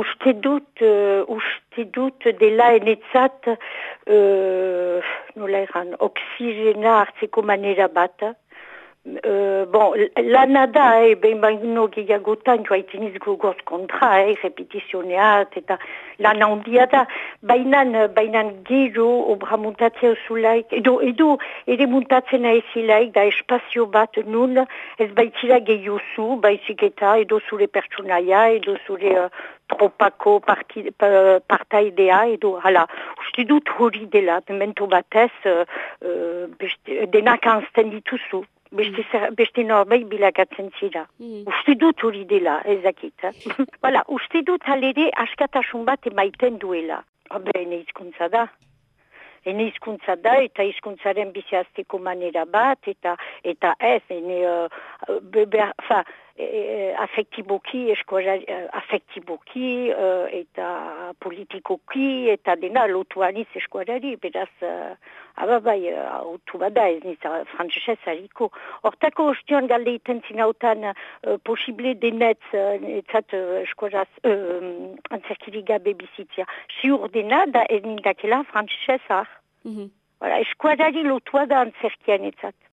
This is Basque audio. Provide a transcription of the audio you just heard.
uste dut, uh, uste dut dela enetzat, uh, nola eran, oksigena hartzeko manera Uh, bon, lana da, eh, behin baino gehiagotan joa itiniz gogoz kontra, eh, repetizioneat, eta lana ondia da, bainan, bainan gero obra muntatzea zulaik, edo, edo, ere muntatzen aizilaik, da espazio bat nun, ez baitzira gehiozu, baizik eta, edo zure pertsonaia, edo zure uh, tropako parti, partaidea, edo, hala, uste dut hori dela, memento batez, uh, uh, beste, denak anzten dituzu beste, mm. beste norbait bilakatzen zira. Mm. Uste dut hori dela, ezakit. Hala, uste dut alere askatasun bat emaiten duela. Habe, ene izkuntza da. Ene izkuntza da, eta izkuntzaren biziazteko manera bat, eta eta ez, ene, uh, bebe, fa, e, afektiboki, eskola, afektiboki, uh, eta politikoki, eta dena lotuaniz eskualari, beraz, uh, ababai, autu bada ez niz, frantzesez hariko. Hortako ostion galde iten zinautan uh, posible denetz, uh, etzat uh, eskolaz, uh, antzerkiriga bebizitzia. Siur dena, da ez nindakela frantzesez har. Mm -hmm. Eskualari lotua da antzerkian etzat.